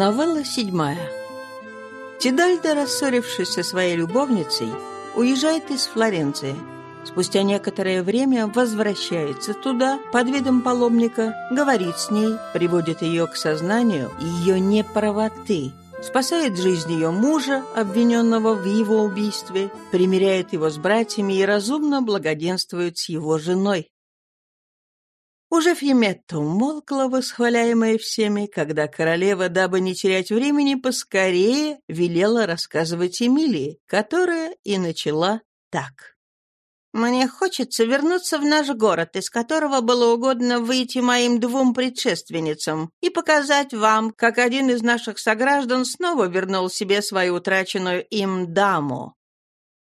Новелла седьмая. Тидальда, рассорившись со своей любовницей, уезжает из Флоренции. Спустя некоторое время возвращается туда под видом паломника, говорит с ней, приводит ее к сознанию ее неправоты, спасает жизнь ее мужа, обвиненного в его убийстве, примиряет его с братьями и разумно благоденствует с его женой. Уже Фьеметта умолкла, восхваляемая всеми, когда королева, дабы не терять времени, поскорее велела рассказывать Эмилии, которая и начала так. «Мне хочется вернуться в наш город, из которого было угодно выйти моим двум предшественницам, и показать вам, как один из наших сограждан снова вернул себе свою утраченную им даму.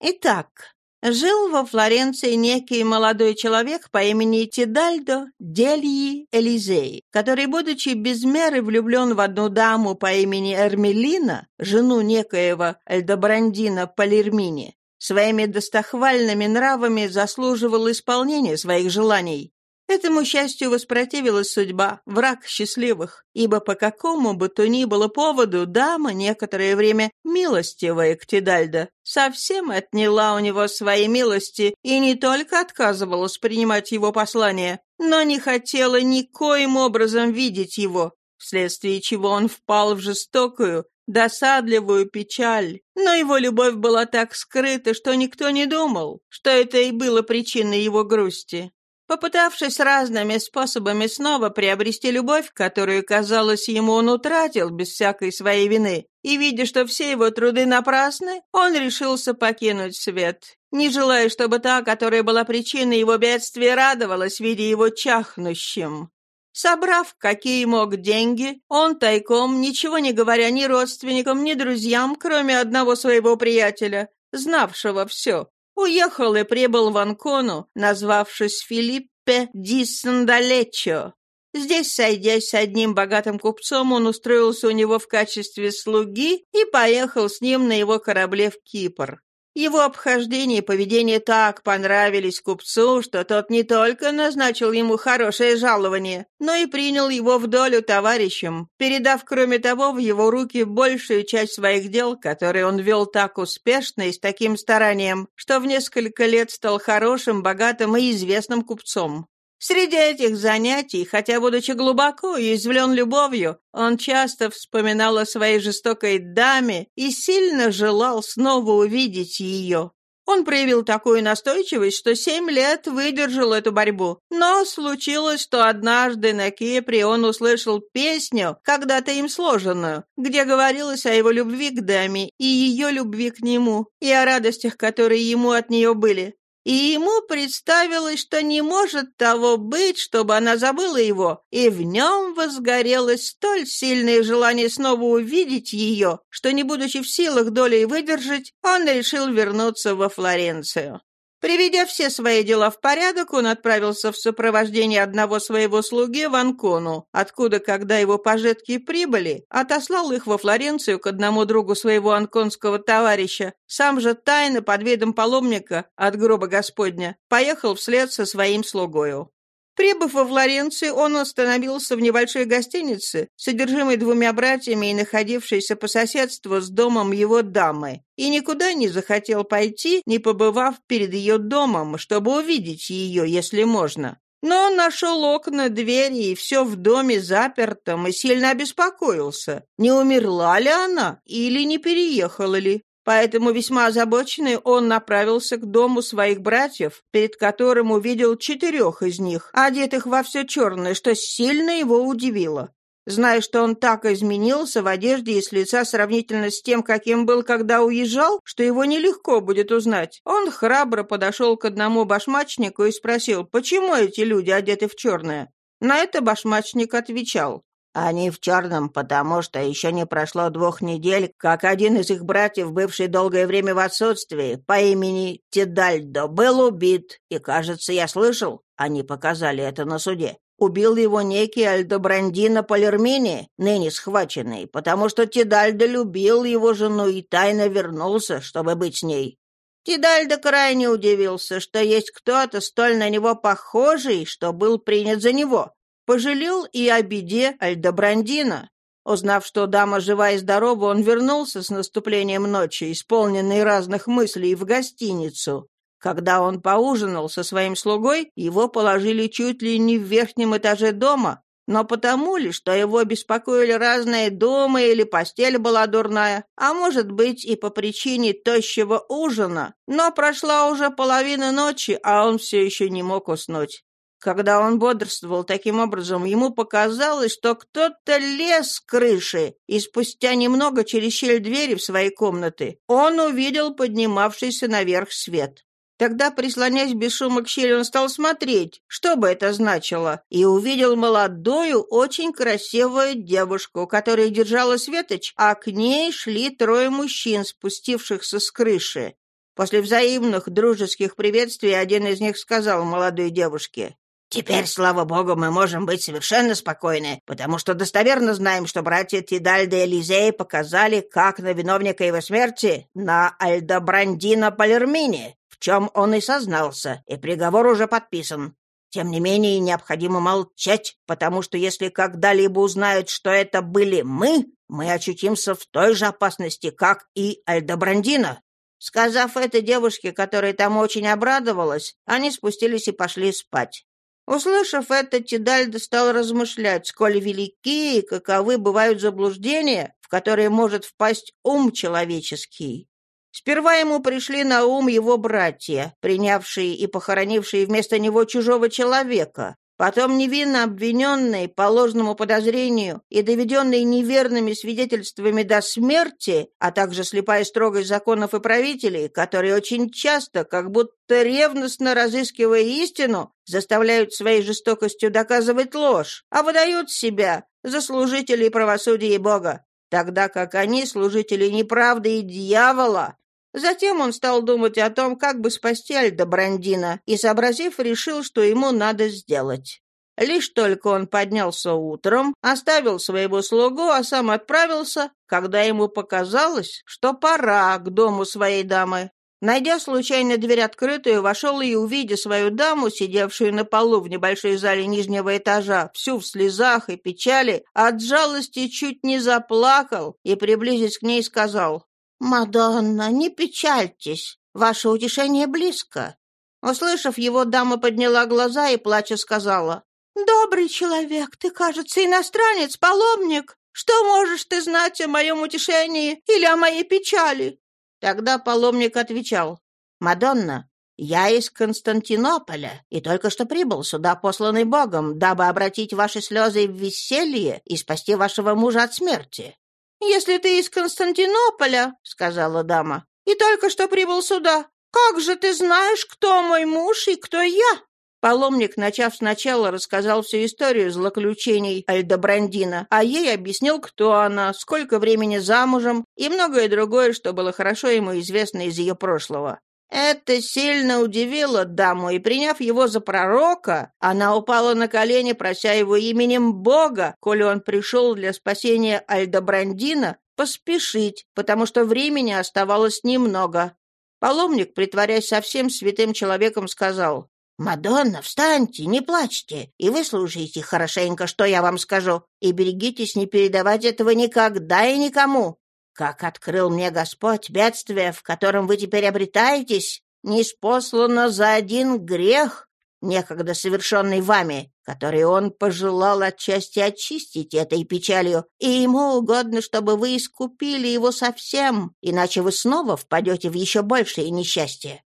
Итак, Жил во Флоренции некий молодой человек по имени Тидальдо Дельи Элизей, который, будучи без меры влюблен в одну даму по имени Эрмелина, жену некоего Эльдобрандина Палермини, своими достохвальными нравами заслуживал исполнения своих желаний. Этому счастью воспротивилась судьба, враг счастливых, ибо по какому бы то ни было поводу дама, некоторое время милостивая к Тидальдо, совсем отняла у него свои милости и не только отказывалась принимать его послание, но не хотела никоим образом видеть его, вследствие чего он впал в жестокую, досадливую печаль. Но его любовь была так скрыта, что никто не думал, что это и было причиной его грусти. Попытавшись разными способами снова приобрести любовь, которую, казалось, ему он утратил без всякой своей вины, и видя, что все его труды напрасны, он решился покинуть свет, не желая, чтобы та, которая была причиной его бедствия, радовалась, видя его чахнущим. Собрав, какие мог деньги, он тайком, ничего не говоря ни родственникам, ни друзьям, кроме одного своего приятеля, знавшего все, Уехал и прибыл в Анкону, назвавшись Филиппе ди Сандалечо. Здесь, сойдясь с одним богатым купцом, он устроился у него в качестве слуги и поехал с ним на его корабле в Кипр. Его обхождение и поведение так понравились купцу, что тот не только назначил ему хорошее жалование, но и принял его в долю товарищем, передав, кроме того, в его руки большую часть своих дел, которые он вел так успешно и с таким старанием, что в несколько лет стал хорошим, богатым и известным купцом. Среди этих занятий, хотя, будучи глубоко уязвлен любовью, он часто вспоминал о своей жестокой даме и сильно желал снова увидеть ее. Он проявил такую настойчивость, что семь лет выдержал эту борьбу. Но случилось, что однажды на Кипре он услышал песню, когда-то им сложенную, где говорилось о его любви к даме и ее любви к нему, и о радостях, которые ему от нее были и ему представилось, что не может того быть, чтобы она забыла его, и в нем возгорелось столь сильное желание снова увидеть ее, что, не будучи в силах долей выдержать, он решил вернуться во Флоренцию. Приведя все свои дела в порядок, он отправился в сопровождении одного своего слуги в Анкону, откуда, когда его пожитки прибыли, отослал их во Флоренцию к одному другу своего анконского товарища, сам же тайно под видом паломника от гроба Господня поехал вслед со своим слугою. Прибыв во Флоренцию, он остановился в небольшой гостинице, содержимой двумя братьями и находившейся по соседству с домом его дамы, и никуда не захотел пойти, не побывав перед ее домом, чтобы увидеть ее, если можно. Но он нашел окна, двери и все в доме запертом и сильно обеспокоился, не умерла ли она или не переехала ли. Поэтому весьма озабоченный он направился к дому своих братьев, перед которым увидел четырех из них, одетых во все черное, что сильно его удивило. Зная, что он так изменился в одежде и с лица сравнительно с тем, каким был, когда уезжал, что его нелегко будет узнать, он храбро подошел к одному башмачнику и спросил, почему эти люди одеты в черное. На это башмачник отвечал, они в черном, потому что еще не прошло двух недель, как один из их братьев, бывший долгое время в отсутствии, по имени Тидальдо, был убит. И, кажется, я слышал, они показали это на суде. Убил его некий Альдобрандино Палермини, ныне схваченный, потому что Тидальдо любил его жену и тайно вернулся, чтобы быть с ней. Тидальдо крайне удивился, что есть кто-то столь на него похожий, что был принят за него, Пожалел и о беде Альдобрандина. Узнав, что дама жива и здорова, он вернулся с наступлением ночи, исполненный разных мыслей, в гостиницу. Когда он поужинал со своим слугой, его положили чуть ли не в верхнем этаже дома, но потому ли, что его беспокоили разные думы или постель была дурная, а может быть и по причине тощего ужина. Но прошла уже половина ночи, а он все еще не мог уснуть. Когда он бодрствовал таким образом, ему показалось, что кто-то лез с крыши, и спустя немного через щель двери в своей комнаты он увидел поднимавшийся наверх свет. Тогда, прислонясь без шума к щели, он стал смотреть, что бы это значило, и увидел молодую, очень красивую девушку, которая держала светоч, а к ней шли трое мужчин, спустившихся с крыши. После взаимных дружеских приветствий один из них сказал молодой девушке, «Теперь, слава богу, мы можем быть совершенно спокойны, потому что достоверно знаем, что братья Тидальда и Элизей показали, как на виновника его смерти, на Альдобрандина Палермине, в чем он и сознался, и приговор уже подписан. Тем не менее, необходимо молчать, потому что если когда-либо узнают, что это были мы, мы очутимся в той же опасности, как и Альдобрандина». Сказав это девушке, которая там очень обрадовалась, они спустились и пошли спать. Услышав это, Тидальда стал размышлять, сколь велики и каковы бывают заблуждения, в которые может впасть ум человеческий. Сперва ему пришли на ум его братья, принявшие и похоронившие вместо него чужого человека, потом невинно обвиненные по ложному подозрению и доведенные неверными свидетельствами до смерти, а также слепая строгость законов и правителей, которые очень часто, как будто ревностно разыскивая истину, заставляют своей жестокостью доказывать ложь, а выдают себя за служителей правосудия и Бога, тогда как они служители неправды и дьявола, Затем он стал думать о том, как бы спасти Альдобрандина, и, сообразив, решил, что ему надо сделать. Лишь только он поднялся утром, оставил своего слугу, а сам отправился, когда ему показалось, что пора к дому своей дамы. Найдя случайно дверь открытую, вошел и, увидя свою даму, сидевшую на полу в небольшой зале нижнего этажа, всю в слезах и печали, от жалости чуть не заплакал и, приблизясь к ней, сказал «Мадонна, не печальтесь, ваше утешение близко». Услышав его, дама подняла глаза и, плача, сказала, «Добрый человек, ты, кажется, иностранец, паломник. Что можешь ты знать о моем утешении или о моей печали?» Тогда паломник отвечал, «Мадонна, я из Константинополя и только что прибыл сюда, посланный Богом, дабы обратить ваши слезы в веселье и спасти вашего мужа от смерти. «Если ты из Константинополя, — сказала дама, — и только что прибыл сюда, как же ты знаешь, кто мой муж и кто я?» Паломник, начав сначала, рассказал всю историю злоключений Альдобрандина, а ей объяснил, кто она, сколько времени замужем и многое другое, что было хорошо ему известно из ее прошлого. Это сильно удивило даму, и, приняв его за пророка, она упала на колени, прося его именем Бога, коли он пришел для спасения Альдобрандина, поспешить, потому что времени оставалось немного. Паломник, притворяясь совсем святым человеком, сказал, «Мадонна, встаньте, не плачьте, и выслушайте хорошенько, что я вам скажу, и берегитесь не передавать этого никогда и никому. Как открыл мне Господь бедствие, в котором вы теперь обретаетесь, не спослано за один грех, некогда совершенный вами, который он пожелал отчасти очистить этой печалью, и ему угодно, чтобы вы искупили его совсем, иначе вы снова впадете в еще большее несчастье.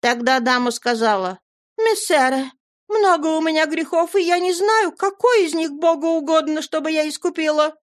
Тогда дама сказала, «Мессере, много у меня грехов, и я не знаю, какой из них Богу угодно, чтобы я искупила».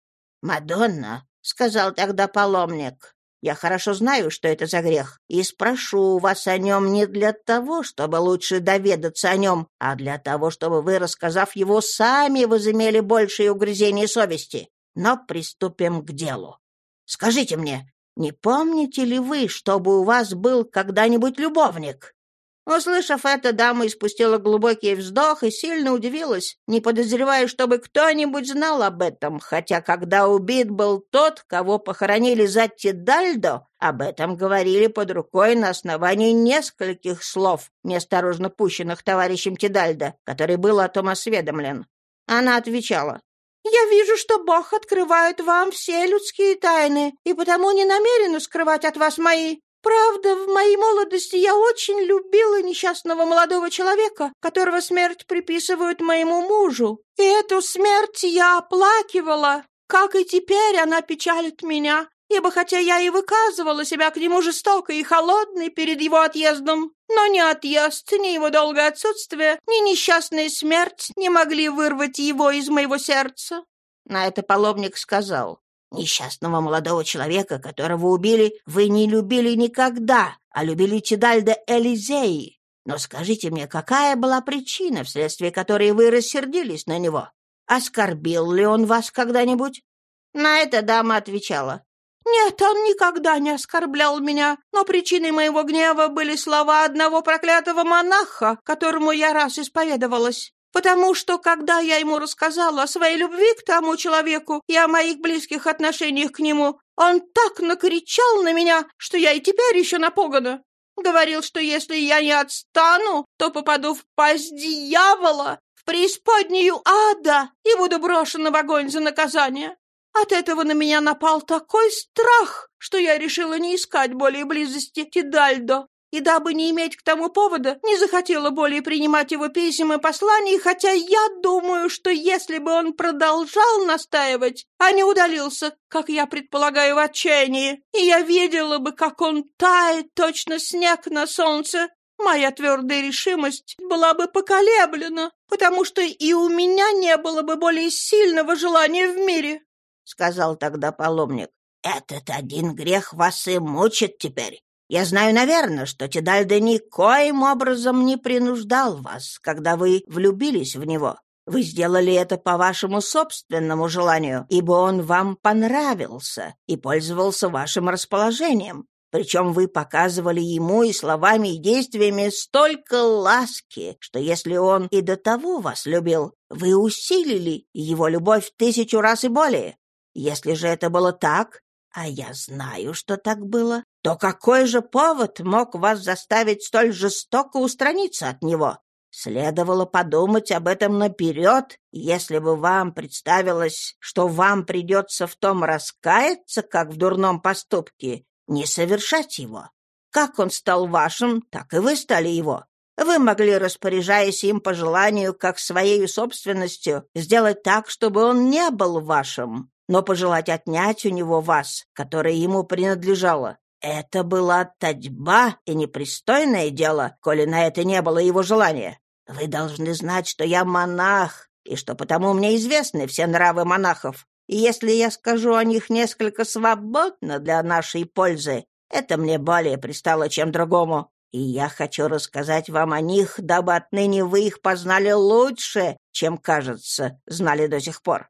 «Мадонна, — сказал тогда паломник. «Я хорошо знаю, что это за грех, и спрошу вас о нем не для того, чтобы лучше доведаться о нем, а для того, чтобы вы, рассказав его, сами возымели большее угрызение совести. Но приступим к делу. Скажите мне, не помните ли вы, чтобы у вас был когда-нибудь любовник?» Услышав это, дама испустила глубокий вздох и сильно удивилась, не подозревая, чтобы кто-нибудь знал об этом, хотя когда убит был тот, кого похоронили за Тидальдо, об этом говорили под рукой на основании нескольких слов, неосторожно пущенных товарищем Тидальдо, который был о том осведомлен. Она отвечала, Я вижу, что Бог открывает вам все людские тайны, и потому не намерена скрывать от вас мои. Правда, в моей молодости я очень любила несчастного молодого человека, которого смерть приписывают моему мужу. И эту смерть я оплакивала, как и теперь она печалит меня, ибо хотя я и выказывала себя к нему жестокой и холодной перед его отъездом, но ни отъезд, ни его долгое отсутствие, ни несчастная смерть не могли вырвать его из моего сердца. На это паломник сказал, Несчастного молодого человека, которого убили, вы не любили никогда, а любили Тидальда Элизеи. Но скажите мне, какая была причина, вследствие которой вы рассердились на него? Оскорбил ли он вас когда-нибудь?» На это дама отвечала. «Нет, он никогда не оскорблял меня, но причиной моего гнева были слова одного проклятого монаха, которому я раз исповедовалась потому что, когда я ему рассказала о своей любви к тому человеку и о моих близких отношениях к нему, он так накричал на меня, что я и теперь еще напугана. Говорил, что если я не отстану, то попаду в пасть дьявола, в преисподнюю ада и буду брошена в огонь за наказание. От этого на меня напал такой страх, что я решила не искать более близости Тидальдо, и дабы не иметь к тому повода, не захотела более принимать его писем и посланий, хотя я думаю, что если бы он продолжал настаивать, а не удалился, как я предполагаю, в отчаянии, и я видела бы, как он тает точно снег на солнце, моя твердая решимость была бы поколеблена, потому что и у меня не было бы более сильного желания в мире, — сказал тогда паломник. «Этот один грех вас и мучит теперь. Я знаю, наверное, что Тидальда никоим образом не принуждал вас, когда вы влюбились в него. Вы сделали это по вашему собственному желанию, ибо он вам понравился и пользовался вашим расположением. Причем вы показывали ему и словами, и действиями столько ласки, что если он и до того вас любил, вы усилили его любовь тысячу раз и более. Если же это было так, а я знаю, что так было, то какой же повод мог вас заставить столь жестоко устраниться от него? Следовало подумать об этом наперед, если бы вам представилось, что вам придется в том раскаяться, как в дурном поступке, не совершать его. Как он стал вашим, так и вы стали его. Вы могли, распоряжаясь им по желанию, как своей собственностью, сделать так, чтобы он не был вашим, но пожелать отнять у него вас, которое ему принадлежало. Это была татьба и непристойное дело, коли на это не было его желания. Вы должны знать, что я монах, и что потому мне известны все нравы монахов. И если я скажу о них несколько свободно для нашей пользы, это мне более пристало, чем другому. И я хочу рассказать вам о них, дабы отныне вы их познали лучше, чем, кажется, знали до сих пор.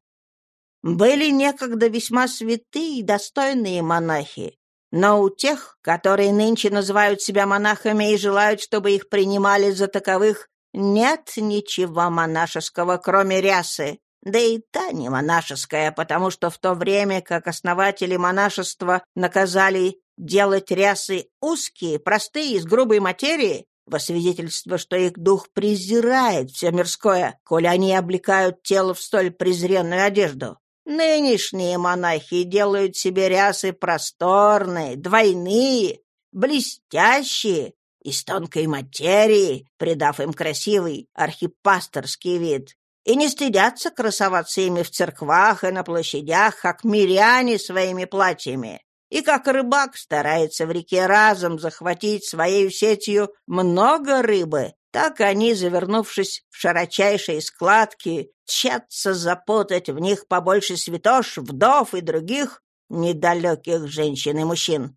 Были некогда весьма святые и достойные монахи, но у тех, которые нынче называют себя монахами и желают, чтобы их принимали за таковых, нет ничего монашеского, кроме рясы. Да и та не монашеская, потому что в то время, как основатели монашества наказали делать рясы узкие, простые, из грубой материи, во свидетельство, что их дух презирает все мирское, коли они облекают тело в столь презренную одежду. Нынешние монахи делают себе рясы просторные, двойные, блестящие, из тонкой материи, придав им красивый архипасторский вид, и не стыдятся красоваться ими в церквах и на площадях, как миряне своими платьями. И как рыбак старается в реке разом захватить своей сетью много рыбы, так они, завернувшись в широчайшие складки, тщатся запутать в них побольше святош, вдов и других недалеких женщин и мужчин.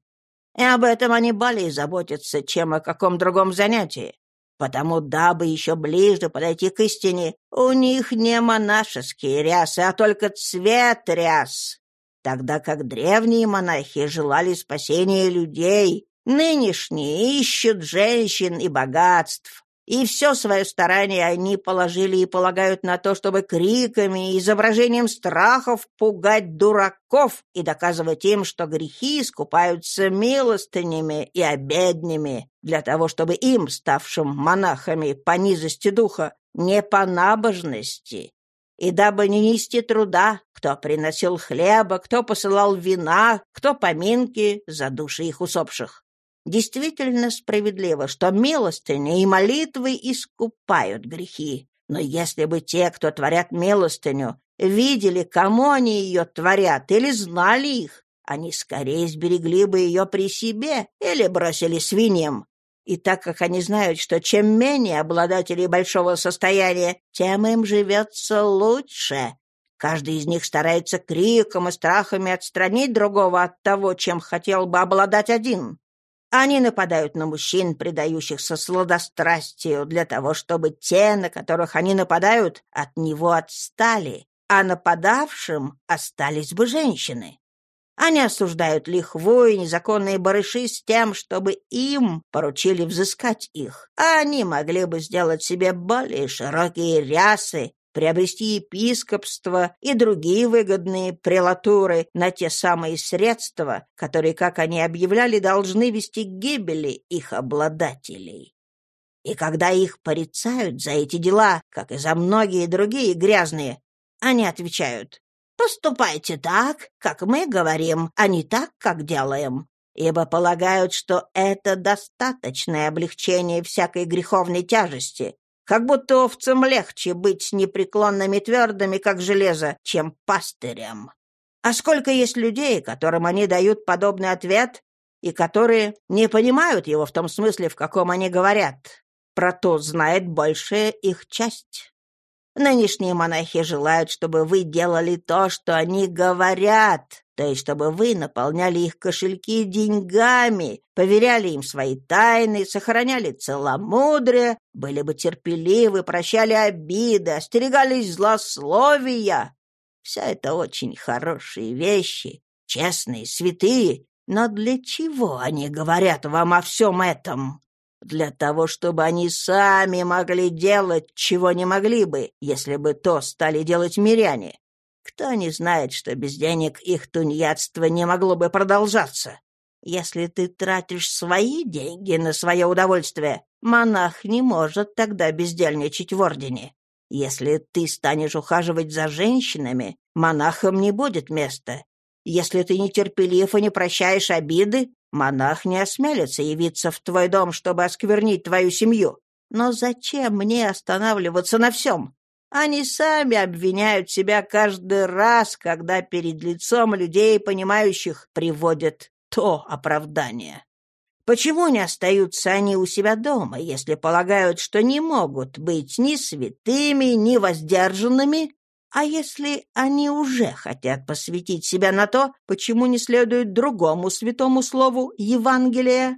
И об этом они более заботятся, чем о каком другом занятии. Потому, дабы еще ближе подойти к истине, у них не монашеские рясы, а только цвет ряс. Тогда как древние монахи желали спасения людей, нынешние ищут женщин и богатств, и все свое старание они положили и полагают на то, чтобы криками и изображением страхов пугать дураков и доказывать им, что грехи искупаются милостынями и обеднями, для того, чтобы им, ставшим монахами по низости духа, не по набожности, и дабы не нести труда, кто приносил хлеба, кто посылал вина, кто поминки за души их усопших. Действительно справедливо, что милостыни и молитвы искупают грехи. Но если бы те, кто творят милостыню, видели, кому они ее творят, или знали их, они скорее сберегли бы ее при себе или бросили свиньям. И так как они знают, что чем менее обладателей большого состояния, тем им живется лучше, каждый из них старается криком и страхами отстранить другого от того, чем хотел бы обладать один. Они нападают на мужчин, предающихся сладострастию, для того, чтобы те, на которых они нападают, от него отстали, а нападавшим остались бы женщины. Они осуждают лихву и незаконные барыши с тем, чтобы им поручили взыскать их, а они могли бы сделать себе более широкие рясы, приобрести епископство и другие выгодные прелатуры на те самые средства, которые, как они объявляли, должны вести к гибели их обладателей. И когда их порицают за эти дела, как и за многие другие грязные, они отвечают «Поступайте так, как мы говорим, а не так, как делаем» ибо полагают, что это достаточное облегчение всякой греховной тяжести, как будто овцам легче быть непреклонными твердыми, как железо, чем пастырям. А сколько есть людей, которым они дают подобный ответ, и которые не понимают его в том смысле, в каком они говорят. Про то знает большая их часть. Нынешние монахи желают, чтобы вы делали то, что они говорят, то есть чтобы вы наполняли их кошельки деньгами, поверяли им свои тайны, сохраняли целомудрие, были бы терпеливы, прощали обиды, остерегались злословия. Все это очень хорошие вещи, честные, святые, но для чего они говорят вам о всем этом? Для того, чтобы они сами могли делать, чего не могли бы, если бы то стали делать миряне. Кто не знает, что без денег их тунеядство не могло бы продолжаться? Если ты тратишь свои деньги на свое удовольствие, монах не может тогда бездельничать в ордене. Если ты станешь ухаживать за женщинами, монахам не будет места. Если ты нетерпелив и не прощаешь обиды, Монах не осмелится явиться в твой дом, чтобы осквернить твою семью. Но зачем мне останавливаться на всем? Они сами обвиняют себя каждый раз, когда перед лицом людей, понимающих, приводят то оправдание. Почему не остаются они у себя дома, если полагают, что не могут быть ни святыми, ни воздержанными, а если они уже хотят посвятить себя на то, почему не следует другому святому слову Евангелия?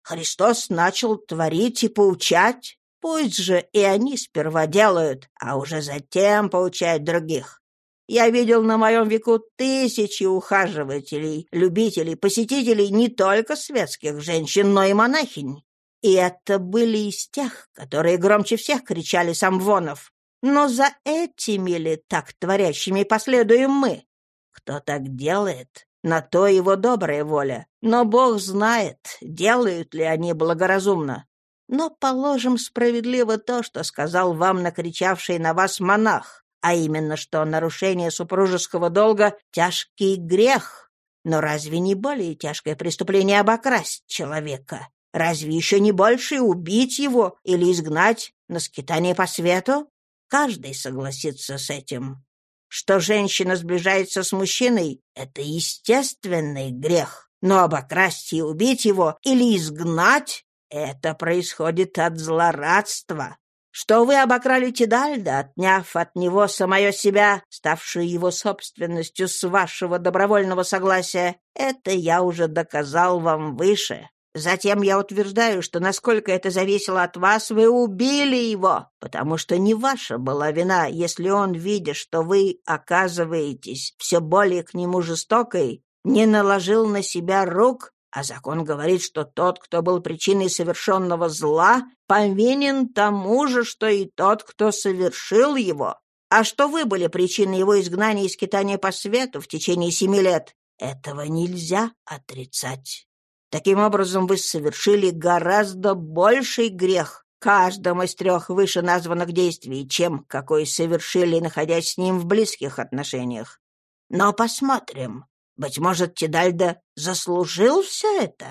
Христос начал творить и поучать. Пусть же и они сперва делают, а уже затем поучают других. Я видел на моем веку тысячи ухаживателей, любителей, посетителей не только светских женщин, но и монахинь. И это были из тех, которые громче всех кричали самвонов. Но за этими ли так творящими последуем мы? Кто так делает, на то его добрая воля. Но Бог знает, делают ли они благоразумно. Но положим справедливо то, что сказал вам накричавший на вас монах, а именно, что нарушение супружеского долга — тяжкий грех. Но разве не более тяжкое преступление обокрасть человека? Разве еще не больше убить его или изгнать на скитание по свету? Каждый согласится с этим. Что женщина сближается с мужчиной — это естественный грех. Но обокрасть и убить его или изгнать — это происходит от злорадства. Что вы обокрали Тидальда, отняв от него самое себя, ставшую его собственностью с вашего добровольного согласия, это я уже доказал вам выше. Затем я утверждаю, что насколько это зависело от вас, вы убили его, потому что не ваша была вина, если он, видя, что вы оказываетесь все более к нему жестокой, не наложил на себя рук, а закон говорит, что тот, кто был причиной совершенного зла, повинен тому же, что и тот, кто совершил его. А что вы были причиной его изгнания и скитания по свету в течение семи лет, этого нельзя отрицать. Таким образом, вы совершили гораздо больший грех, каждом из трех вышеназванных действий, чем какой совершили, находясь с ним в близких отношениях. Но посмотрим. Быть может, Тидальда заслужил все это?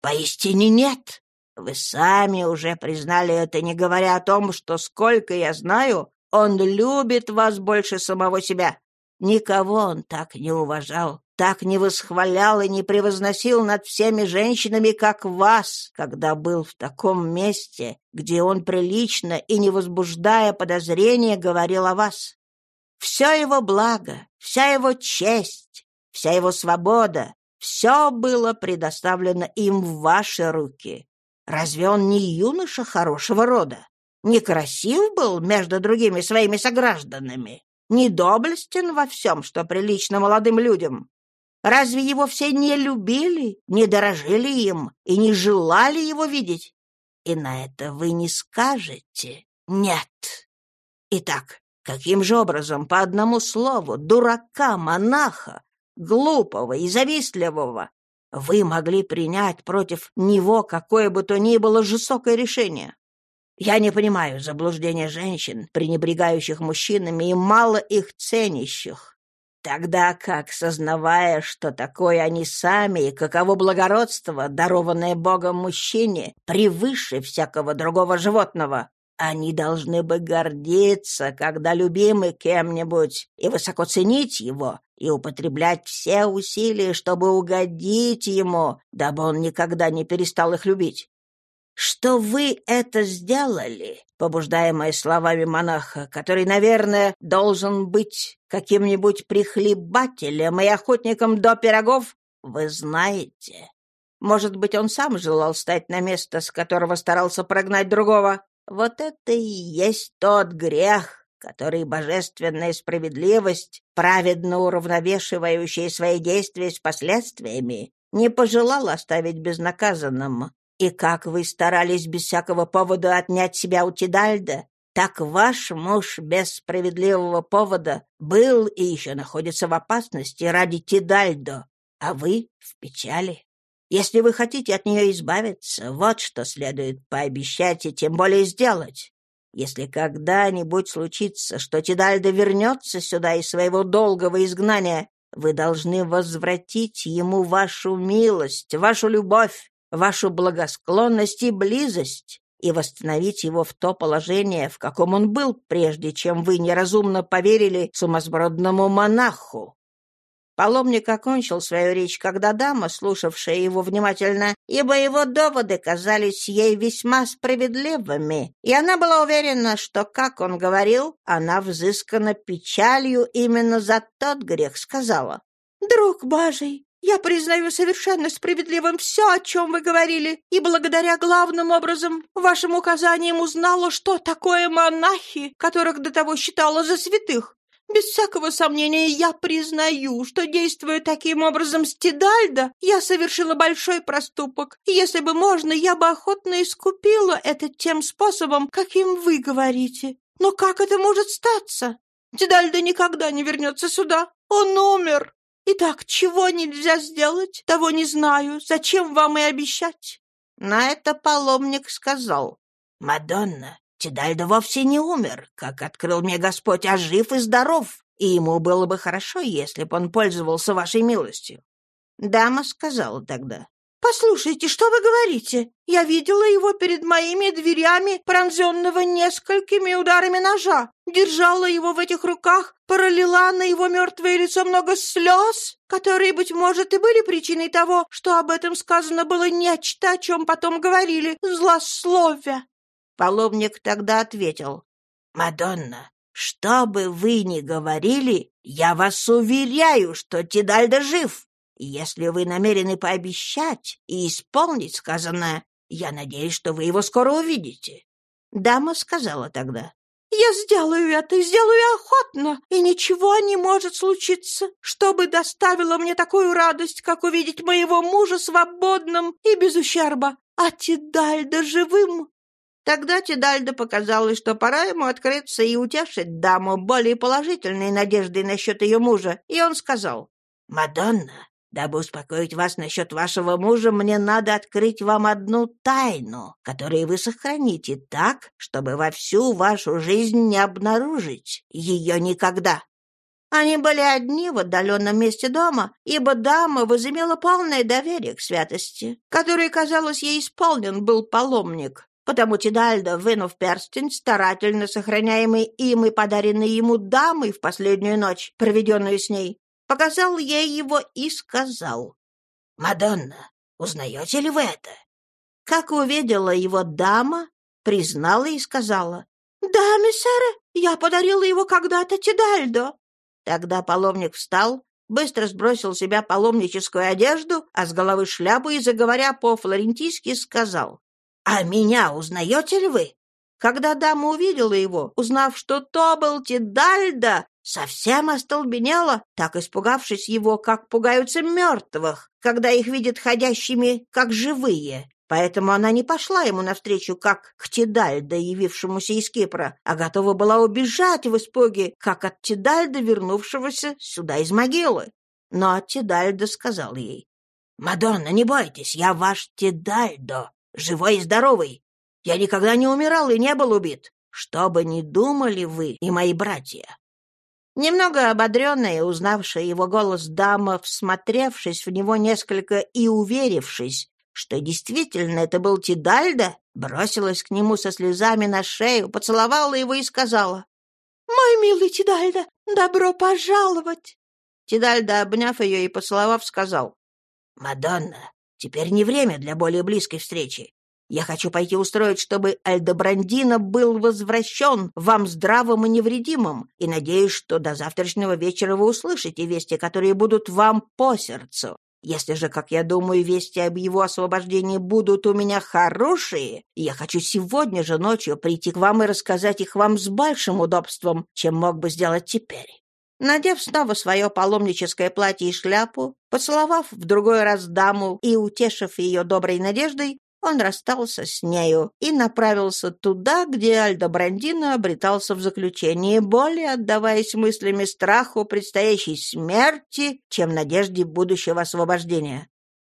Поистине нет. Вы сами уже признали это, не говоря о том, что, сколько я знаю, он любит вас больше самого себя. Никого он так не уважал, так не восхвалял и не превозносил над всеми женщинами, как вас, когда был в таком месте, где он прилично и не возбуждая подозрения говорил о вас. Все его благо, вся его честь, вся его свобода, все было предоставлено им в ваши руки. Разве он не юноша хорошего рода? Не красив был между другими своими согражданами? Не доблестен во всем, что прилично молодым людям? Разве его все не любили, не дорожили им и не желали его видеть? И на это вы не скажете «нет». Итак, каким же образом по одному слову дурака, монаха, глупого и завистливого вы могли принять против него какое бы то ни было жестокое решение? Я не понимаю заблуждения женщин, пренебрегающих мужчинами и мало их ценящих. Тогда как, сознавая, что такое они сами и каково благородство, дарованное Богом мужчине, превыше всякого другого животного, они должны бы гордиться, когда любимы кем-нибудь, и высоко ценить его, и употреблять все усилия, чтобы угодить ему, дабы он никогда не перестал их любить. Что вы это сделали, побуждаемое словами монаха, который, наверное, должен быть каким-нибудь прихлебателем и охотником до пирогов, вы знаете. Может быть, он сам желал стать на место, с которого старался прогнать другого. Вот это и есть тот грех, который божественная справедливость, праведно уравновешивающая свои действия с последствиями, не пожелала оставить безнаказанным. И как вы старались без всякого повода отнять себя у Тидальда, так ваш муж без справедливого повода был и еще находится в опасности ради Тидальдо, а вы в печали. Если вы хотите от нее избавиться, вот что следует пообещать и тем более сделать. Если когда-нибудь случится, что Тидальда вернется сюда из своего долгого изгнания, вы должны возвратить ему вашу милость, вашу любовь, вашу благосклонность и близость и восстановить его в то положение, в каком он был, прежде чем вы неразумно поверили сумасбродному монаху. Паломник окончил свою речь, когда дама, слушавшая его внимательно, ибо его доводы казались ей весьма справедливыми, и она была уверена, что, как он говорил, она взыскана печалью именно за тот грех, сказала. «Друг Божий, я признаю совершенно справедливым все, о чем вы говорили, и благодаря главным образом вашим указаниям узнала, что такое монахи, которых до того считала за святых. Без всякого сомнения, я признаю, что, действуя таким образом с Тидальдо, я совершила большой проступок. Если бы можно, я бы охотно искупила это тем способом, каким вы говорите. Но как это может статься? Тидальдо никогда не вернется сюда. Он умер. Итак, чего нельзя сделать, того не знаю. Зачем вам и обещать?» На это паломник сказал. «Мадонна, Тидальда вовсе не умер, как открыл мне Господь, а жив и здоров, и ему было бы хорошо, если бы он пользовался вашей милостью». Дама сказала тогда. «Послушайте, что вы говорите? Я видела его перед моими дверями, пронзенного несколькими ударами ножа. Держала его в этих руках, пролила на его мертвое лицо много слез, которые, быть может, и были причиной того, что об этом сказано было нечто, о чем потом говорили, злословия. Паломник тогда ответил, «Мадонна, что бы вы ни говорили, я вас уверяю, что Тидальда жив. Если вы намерены пообещать и исполнить сказанное, я надеюсь, что вы его скоро увидите». Дама сказала тогда, «Я сделаю это сделаю охотно, и ничего не может случиться, чтобы доставило мне такую радость, как увидеть моего мужа свободным и без ущерба, а Тидальда живым. Тогда Тидальдо показалось, что пора ему открыться и утешить даму более положительной надеждой насчет ее мужа, и он сказал, «Мадонна, Дабы успокоить вас насчет вашего мужа, мне надо открыть вам одну тайну, которую вы сохраните так, чтобы во всю вашу жизнь не обнаружить ее никогда. Они были одни в отдаленном месте дома, ибо дама возымела полное доверие к святости, которой, казалось, ей исполнен был паломник. Потому Тидальдо, вынув перстень, старательно сохраняемый им и подаренный ему дамой в последнюю ночь, проведенную с ней, показал ей его и сказал. «Мадонна, узнаете ли вы это?» Как увидела его дама, признала и сказала. «Да, миссере, я подарила его когда-то Тидальдо». Тогда паломник встал, быстро сбросил с себя паломническую одежду, а с головы шляпу и, заговоря по-флорентийски, сказал. «А меня узнаете ли вы?» Когда дама увидела его, узнав, что то был Тидальдо, совсем остолбенела, так испугавшись его, как пугаются мертвых, когда их видят ходящими, как живые. Поэтому она не пошла ему навстречу, как к Тидальдо, явившемуся из Кипра, а готова была убежать в испуге, как от Тидальда, вернувшегося сюда из могилы. Но Тидальдо сказал ей, «Мадонна, не бойтесь, я ваш Тидальдо, живой и здоровый. Я никогда не умирал и не был убит, что бы ни думали вы и мои братья. Немного ободренная, узнавшая его голос дама, всмотревшись в него несколько и уверившись, что действительно это был Тидальда, бросилась к нему со слезами на шею, поцеловала его и сказала, «Мой милый Тидальда, добро пожаловать!» Тидальда, обняв ее и поцеловав, сказал, «Мадонна, теперь не время для более близкой встречи. Я хочу пойти устроить, чтобы Альдобрандино был возвращен вам здравым и невредимым, и надеюсь, что до завтрашнего вечера вы услышите вести, которые будут вам по сердцу. Если же, как я думаю, вести об его освобождении будут у меня хорошие, я хочу сегодня же ночью прийти к вам и рассказать их вам с большим удобством, чем мог бы сделать теперь». Надев снова свое паломническое платье и шляпу, поцеловав в другой раз даму и утешив ее доброй надеждой, он расстался с нею и направился туда, где Альдо Брандино обретался в заключении, более отдаваясь мыслями страху предстоящей смерти, чем надежде будущего освобождения.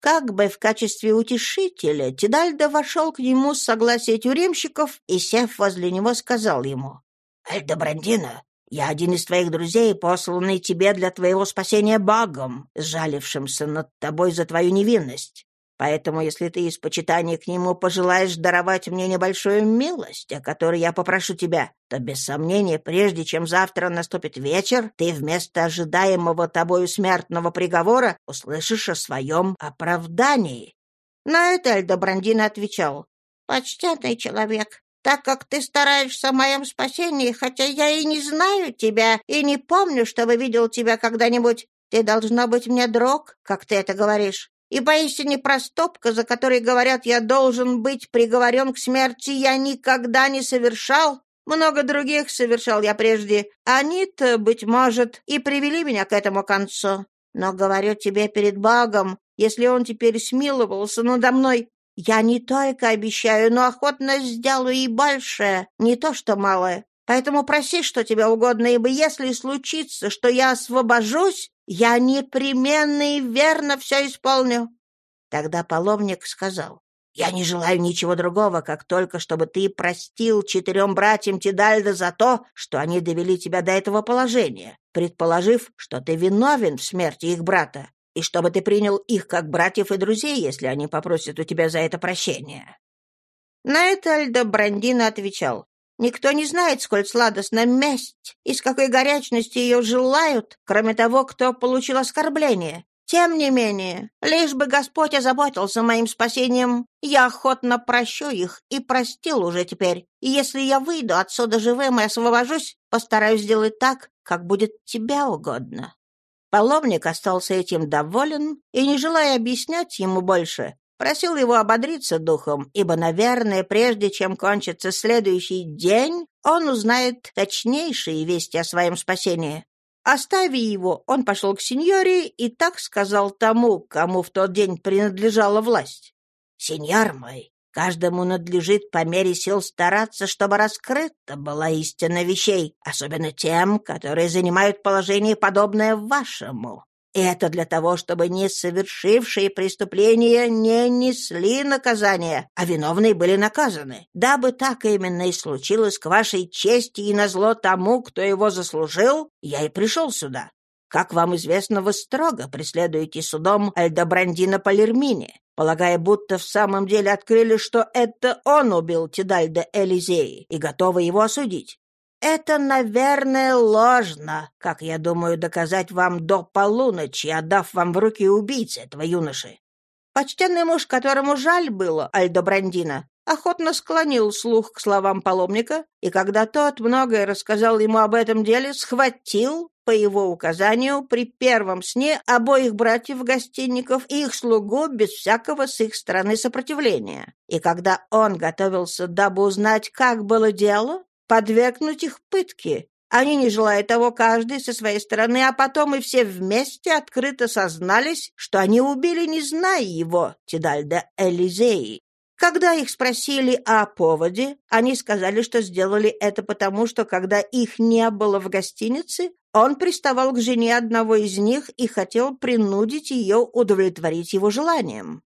Как бы в качестве утешителя Тидальдо вошел к нему с согласия тюремщиков и, сев возле него, сказал ему, «Альдо Брандино, я один из твоих друзей, посланный тебе для твоего спасения Богом, сжалившимся над тобой за твою невинность. Поэтому, если ты из почитания к нему пожелаешь даровать мне небольшую милость, о которой я попрошу тебя, то, без сомнения, прежде чем завтра наступит вечер, ты вместо ожидаемого тобою смертного приговора услышишь о своем оправдании». На это Альдобрандин отвечал. «Почтенный человек, так как ты стараешься о моем спасении, хотя я и не знаю тебя, и не помню, чтобы видел тебя когда-нибудь, ты должна быть мне друг, как ты это говоришь. И поистине проступка, за который, говорят, я должен быть приговорен к смерти, я никогда не совершал. Много других совершал я прежде. Они-то, быть может, и привели меня к этому концу. Но говорю тебе перед Богом, если он теперь смиловался надо мной, я не только обещаю, но охотно сделаю и большее, не то что малое. Поэтому проси, что тебе угодно, ибо если случится, что я освобожусь, я непременно и верно все исполню. Тогда паломник сказал, «Я не желаю ничего другого, как только чтобы ты простил четырем братьям Тидальда за то, что они довели тебя до этого положения, предположив, что ты виновен в смерти их брата, и чтобы ты принял их как братьев и друзей, если они попросят у тебя за это прощения». На это Альдо Брандино отвечал, Никто не знает, сколь сладостна месть и с какой горячности ее желают, кроме того, кто получил оскорбление. Тем не менее, лишь бы Господь озаботился моим спасением, я охотно прощу их и простил уже теперь. И если я выйду отсюда живым и освобожусь, постараюсь сделать так, как будет тебе угодно». Паломник остался этим доволен и, не желая объяснять ему больше, Просил его ободриться духом, ибо, наверное, прежде чем кончится следующий день, он узнает точнейшие вести о своем спасении. Оставив его, он пошел к сеньоре и так сказал тому, кому в тот день принадлежала власть. «Сеньор мой, каждому надлежит по мере сил стараться, чтобы раскрыта была истина вещей, особенно тем, которые занимают положение, подобное вашему. Это для того, чтобы не совершившие преступления не несли наказания, а виновные были наказаны. Дабы так именно и случилось к вашей чести и назло тому, кто его заслужил, я и пришел сюда. Как вам известно, вы строго преследуете судом Эльдобрандина Палермини, полагая, будто в самом деле открыли, что это он убил Тидальда Элизеи и готовы его осудить. Это, наверное, ложно, как я думаю доказать вам до полуночи, отдав вам в руки убийцы этого юноши. Почтенный муж, которому жаль было Альдо Брандина, охотно склонил слух к словам паломника, и когда тот многое рассказал ему об этом деле, схватил, по его указанию, при первом сне обоих братьев-гостинников и их слугу без всякого с их стороны сопротивления. И когда он готовился, дабы узнать, как было дело, подвергнуть их пытке. Они, не желая того, каждый со своей стороны, а потом и все вместе открыто сознались, что они убили, не зная его, Тидальда Элизеи. Когда их спросили о поводе, они сказали, что сделали это потому, что когда их не было в гостинице, он приставал к жене одного из них и хотел принудить ее удовлетворить его желанием.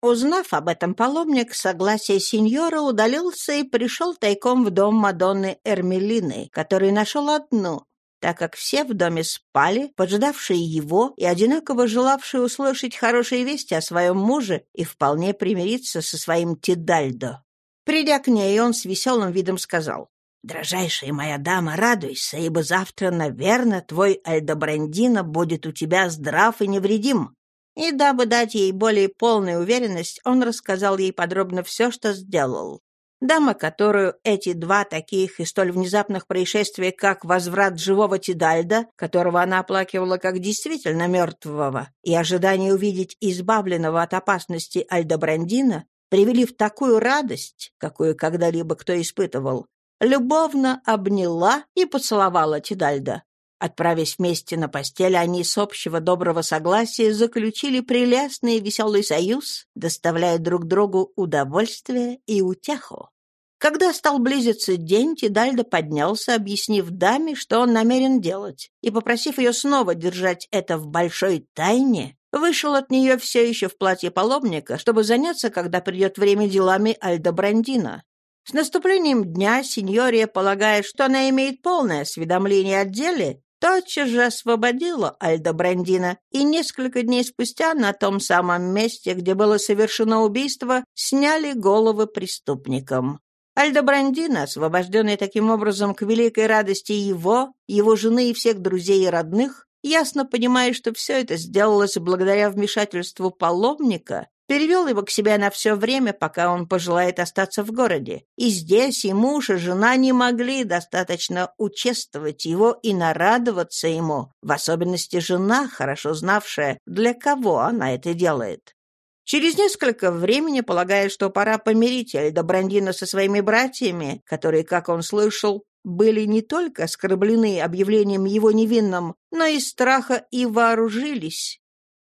Узнав об этом, паломник согласие сеньора удалился и пришел тайком в дом Мадонны Эрмелины, который нашел одну, так как все в доме спали, поджидавшие его и одинаково желавшие услышать хорошие вести о своем муже и вполне примириться со своим Тидальдо. Придя к ней, он с веселым видом сказал, «Дрожайшая моя дама, радуйся, ибо завтра, наверное, твой Альдобрандино будет у тебя здрав и невредим. И дабы дать ей более полную уверенность, он рассказал ей подробно все, что сделал. Дама, которую эти два таких и столь внезапных происшествия, как возврат живого Тидальда, которого она оплакивала как действительно мертвого, и ожидание увидеть избавленного от опасности Альдобрандина, привели в такую радость, какую когда-либо кто испытывал, любовно обняла и поцеловала Тидальда. Отправясь вместе на постель, они с общего доброго согласия заключили прелестный и веселый союз, доставляя друг другу удовольствие и утеху. Когда стал близиться день, Тидальдо поднялся, объяснив даме, что он намерен делать, и, попросив ее снова держать это в большой тайне, вышел от нее все еще в платье паломника, чтобы заняться, когда придет время делами Альдо Брандина. С наступлением дня сеньория, полагая, что она имеет полное осведомление о деле, тотчас же освободила Альдо Брандина, и несколько дней спустя на том самом месте, где было совершено убийство, сняли головы преступникам. Альдо Брандина, освобожденный таким образом к великой радости его, его жены и всех друзей и родных, ясно понимая, что все это сделалось благодаря вмешательству паломника, перевел его к себе на все время, пока он пожелает остаться в городе. И здесь и муж, и жена не могли достаточно участвовать его и нарадоваться ему, в особенности жена, хорошо знавшая, для кого она это делает. Через несколько времени, полагая, что пора помирить Эльда Брандина со своими братьями, которые, как он слышал, были не только оскорблены объявлением его невинным, но и страха и вооружились,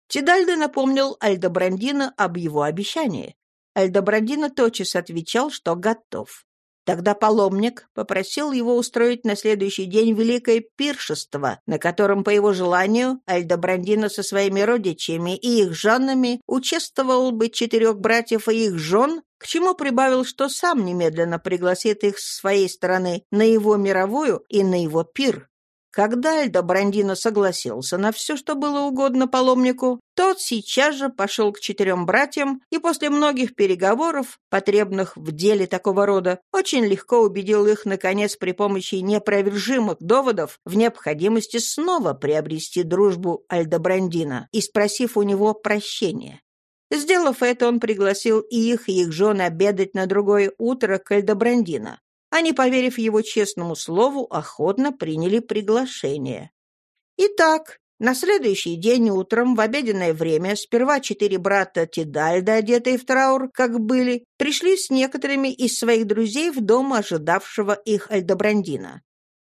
Тидальдо напомнил Альдобрандино об его обещании. Альдобрандино тотчас отвечал, что готов. Тогда паломник попросил его устроить на следующий день великое пиршество, на котором, по его желанию, Альдобрандино со своими родичами и их женами участвовал бы четырех братьев и их жен, к чему прибавил, что сам немедленно пригласит их с своей стороны на его мировую и на его пир. Когда Альдо Брандино согласился на все, что было угодно паломнику, тот сейчас же пошел к четырем братьям и после многих переговоров, потребных в деле такого рода, очень легко убедил их, наконец, при помощи неопровержимых доводов в необходимости снова приобрести дружбу Альдо Брандино и спросив у него прощения. Сделав это, он пригласил и их, и их жен обедать на другое утро к Альдобрандино. Они, поверив его честному слову, охотно приняли приглашение. Итак, на следующий день утром в обеденное время сперва четыре брата Тидальда, одетые в траур, как были, пришли с некоторыми из своих друзей в дом ожидавшего их Альдобрандина.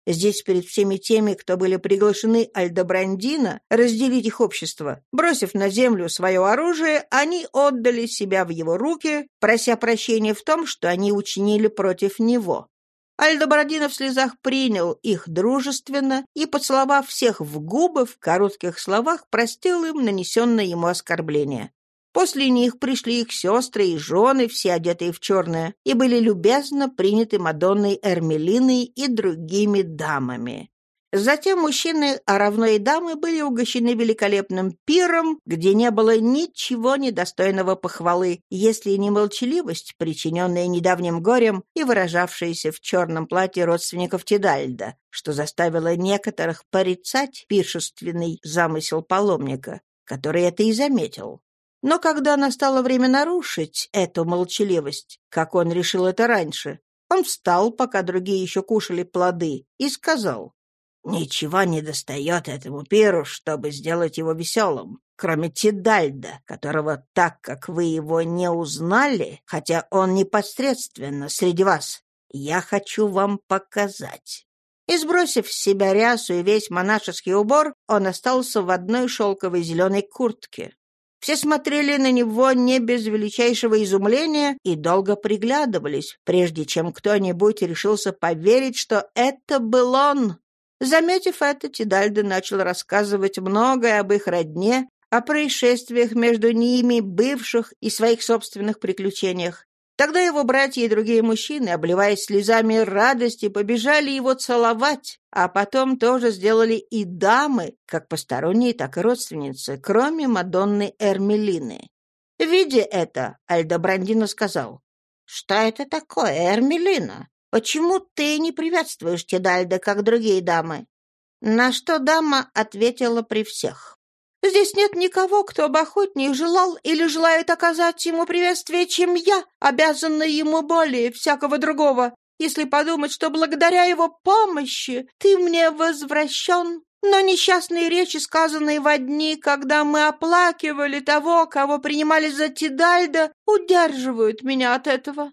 Здесь перед всеми теми, кто были приглашены Альдобрандина, разделить их общество. Бросив на землю свое оружие, они отдали себя в его руки, прося прощения в том, что они учинили против него. Альдо в слезах принял их дружественно и, поцеловав всех в губы, в коротких словах простил им нанесенное ему оскорбление. После них пришли их сестры и жены, все одетые в черное, и были любезно приняты Мадонной Эрмелиной и другими дамами. Затем мужчины, а равно и дамы, были угощены великолепным пиром, где не было ничего недостойного похвалы, если не молчаливость, причиненная недавним горем и выражавшаяся в черном платье родственников Тидальда, что заставило некоторых порицать пиршественный замысел паломника, который это и заметил. Но когда настало время нарушить эту молчаливость, как он решил это раньше, он встал, пока другие еще кушали плоды, и сказал, Ничего не достает этому пиру, чтобы сделать его веселым, кроме Тидальда, которого, так как вы его не узнали, хотя он непосредственно среди вас, я хочу вам показать». И, сбросив с себя рясу и весь монашеский убор, он остался в одной шелковой зеленой куртке. Все смотрели на него не без величайшего изумления и долго приглядывались, прежде чем кто-нибудь решился поверить, что это был он, Заметив это, Тидальдо начал рассказывать многое об их родне, о происшествиях между ними, бывших и своих собственных приключениях. Тогда его братья и другие мужчины, обливаясь слезами радости, побежали его целовать, а потом тоже сделали и дамы, как посторонние, так и родственницы, кроме Мадонны Эрмелины. Видя это, Альдо Брандино сказал, «Что это такое, Эрмелина? Почему ты не приветствуешь Тедальда, как другие дамы?» На что дама ответила при всех. «Здесь нет никого, кто бы охотнее желал или желает оказать ему приветствие, чем я, обязанная ему более всякого другого, если подумать, что благодаря его помощи ты мне возвращен. Но несчастные речи, сказанные во дни, когда мы оплакивали того, кого принимали за Тидальда, удерживают меня от этого.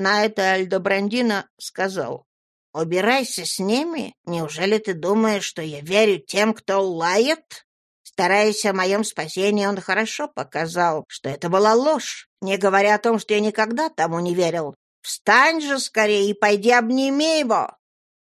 На это Альдо Брандино сказал, «Убирайся с ними? Неужели ты думаешь, что я верю тем, кто лает?» Стараясь о моем спасении, он хорошо показал, что это была ложь, не говоря о том, что я никогда тому не верил. «Встань же скорее и пойди обними его!»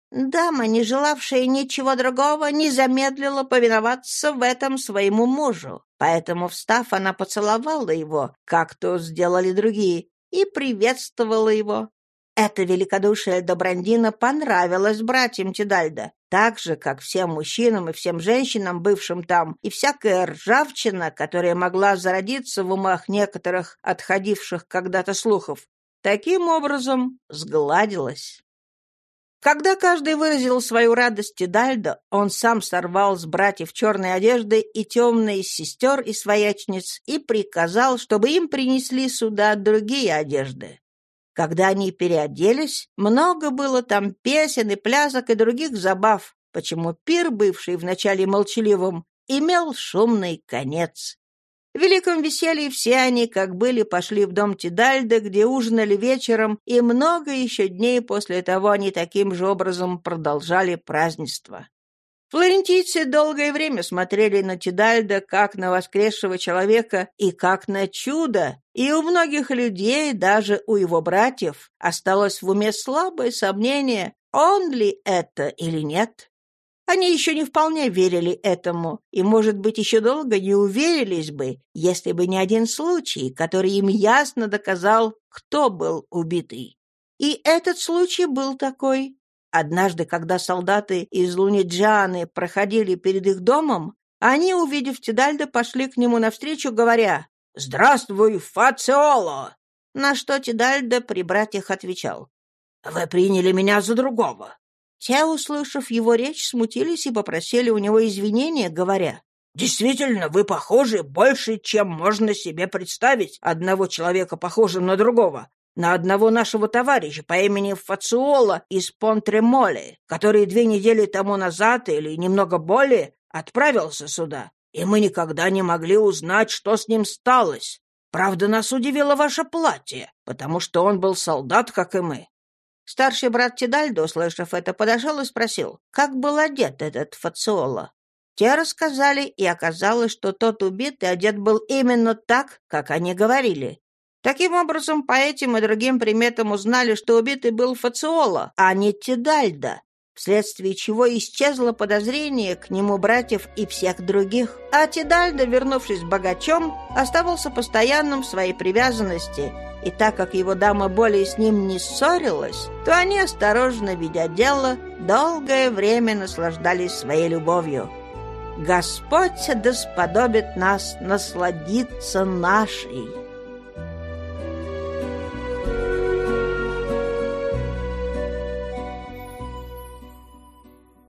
Дама, не желавшая ничего другого, не замедлила повиноваться в этом своему мужу. Поэтому, встав, она поцеловала его, как то сделали другие, и приветствовала его. Это великодушие Добрандина понравилось братьям Тидальда, так же, как всем мужчинам и всем женщинам, бывшим там, и всякая ржавчина, которая могла зародиться в умах некоторых отходивших когда-то слухов, таким образом сгладилась. Когда каждый выразил свою радость Тидальдо, он сам сорвал с братьев черные одежды и темные сестер и своячниц и приказал, чтобы им принесли сюда другие одежды. Когда они переоделись, много было там песен и плясок и других забав, почему пир, бывший вначале молчаливым, имел шумный конец. В великом веселье все они, как были, пошли в дом Тидальда, где ужинали вечером, и много еще дней после того они таким же образом продолжали празднество. Флорентийцы долгое время смотрели на Тидальда как на воскресшего человека и как на чудо, и у многих людей, даже у его братьев, осталось в уме слабое сомнение, он ли это или нет. Они еще не вполне верили этому, и, может быть, еще долго не уверились бы, если бы не один случай, который им ясно доказал, кто был убитый. И этот случай был такой. Однажды, когда солдаты из Луниджаны проходили перед их домом, они, увидев Тидальда, пошли к нему навстречу, говоря «Здравствуй, Фациоло!» На что Тидальда при братьях отвечал «Вы приняли меня за другого. Те, услышав его речь, смутились и попросили у него извинения, говоря, «Действительно, вы похожи больше, чем можно себе представить одного человека похожим на другого, на одного нашего товарища по имени Фациола из Понтремоле, который две недели тому назад или немного более отправился сюда, и мы никогда не могли узнать, что с ним сталось. Правда, нас удивило ваше платье, потому что он был солдат, как и мы. Старший брат Тидальдо, услышав это, подошел и спросил, как был одет этот Фациола. Те рассказали, и оказалось, что тот убитый одет был именно так, как они говорили. Таким образом, по этим и другим приметам узнали, что убитый был Фациола, а не Тидальда, вследствие чего исчезло подозрение к нему братьев и всех других. А Тидальда, вернувшись богачом, оставался постоянным в своей привязанности, и так как его дама более с ним не ссорилась, то они, осторожно ведя дело, долгое время наслаждались своей любовью. Господь да сподобит нас насладиться нашей.